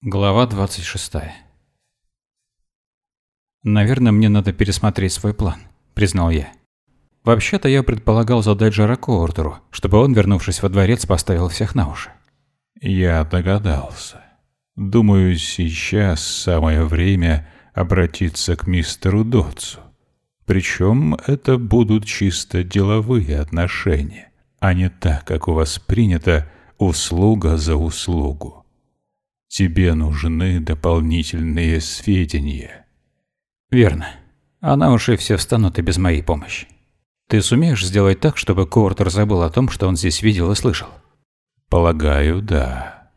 Глава 26. «Наверное, мне надо пересмотреть свой план», – признал я. Вообще-то я предполагал задать Жарако ордеру, чтобы он, вернувшись во дворец, поставил всех на уши. Я догадался. Думаю, сейчас самое время обратиться к мистеру Дотсу. Причем это будут чисто деловые отношения, а не так, как у вас принято, услуга за услугу. Тебе нужны дополнительные сведения. Верно. А на уши все встанут и без моей помощи. Ты сумеешь сделать так, чтобы Коортер забыл о том, что он здесь видел и слышал? Полагаю, да.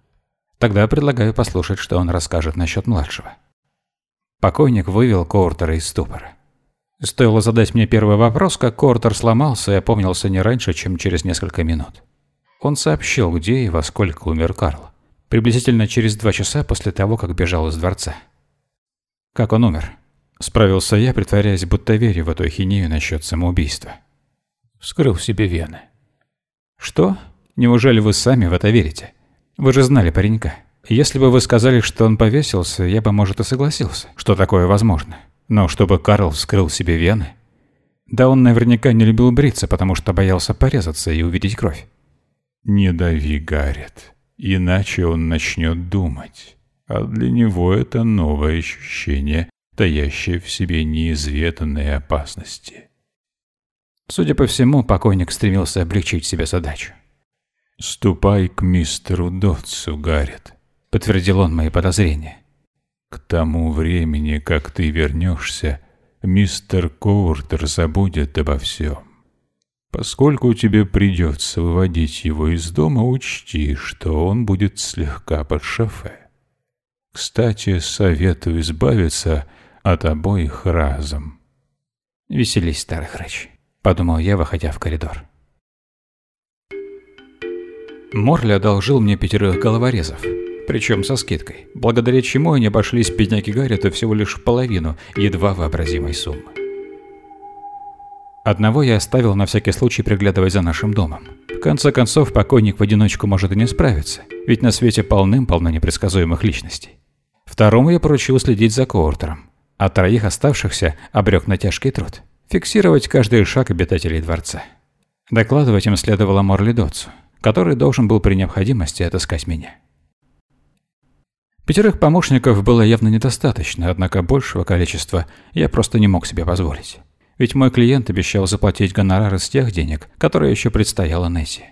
Тогда предлагаю послушать, что он расскажет насчет младшего. Покойник вывел Коортера из ступора. Стоило задать мне первый вопрос, как Коортер сломался и опомнился не раньше, чем через несколько минут. Он сообщил, где и во сколько умер Карл приблизительно через два часа после того, как бежал из дворца. «Как он умер?» – справился я, притворяясь, будто верю в эту ахинею насчет самоубийства. Вскрыл себе вены. «Что? Неужели вы сами в это верите? Вы же знали паренька. Если бы вы сказали, что он повесился, я бы, может, и согласился, что такое возможно. Но чтобы Карл вскрыл себе вены? Да он наверняка не любил бриться, потому что боялся порезаться и увидеть кровь. «Не дави, Гаррет. Иначе он начнет думать, а для него это новое ощущение, таящее в себе неизведанные опасности. Судя по всему, покойник стремился облегчить себе задачу. «Ступай к мистеру Дотсу, Гаррет», — подтвердил он мои подозрения. «К тому времени, как ты вернешься, мистер Коуртер забудет обо всем. Поскольку тебе придется выводить его из дома, учти, что он будет слегка под шофе. Кстати, советую избавиться от обоих разом. «Веселись, старый храч», — подумал я, выходя в коридор. Морли одолжил мне пятерых головорезов, причем со скидкой, благодаря чему они обошлись бедняки Гаррита всего лишь половину едва вообразимой суммы. Одного я оставил на всякий случай приглядывать за нашим домом. В конце концов, покойник в одиночку может и не справиться, ведь на свете полным-полно непредсказуемых личностей. Второму я поручил следить за Коортером, а троих оставшихся обрек на тяжкий труд – фиксировать каждый шаг обитателей дворца. Докладывать им следовало Морли Дотсу, который должен был при необходимости отыскать меня. Пятерых помощников было явно недостаточно, однако большего количества я просто не мог себе позволить. Ведь мой клиент обещал заплатить гонорар из тех денег, которые еще предстояло Несси.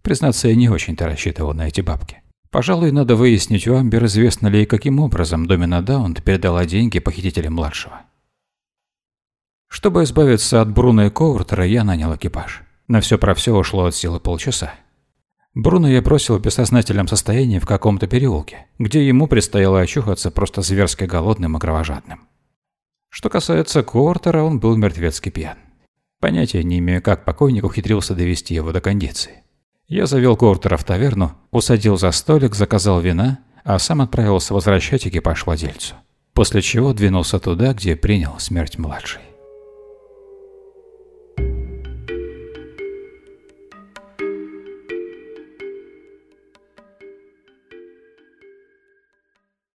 Признаться, я не очень-то рассчитывал на эти бабки. Пожалуй, надо выяснить у Амбер, известно ли и каким образом Домина Даунт передала деньги похитителям младшего. Чтобы избавиться от Бруно и Коуртера, я нанял экипаж. На все про все ушло от силы полчаса. Бруно я бросил в бессознательном состоянии в каком-то переулке, где ему предстояло очухаться просто зверски голодным и кровожадным. Что касается Кортера, он был мертвецки пьян. Понятия не имею, как покойник ухитрился довести его до кондиции. Я завел Кортера в таверну, усадил за столик, заказал вина, а сам отправился возвращать экипаж владельцу. После чего двинулся туда, где принял смерть младший.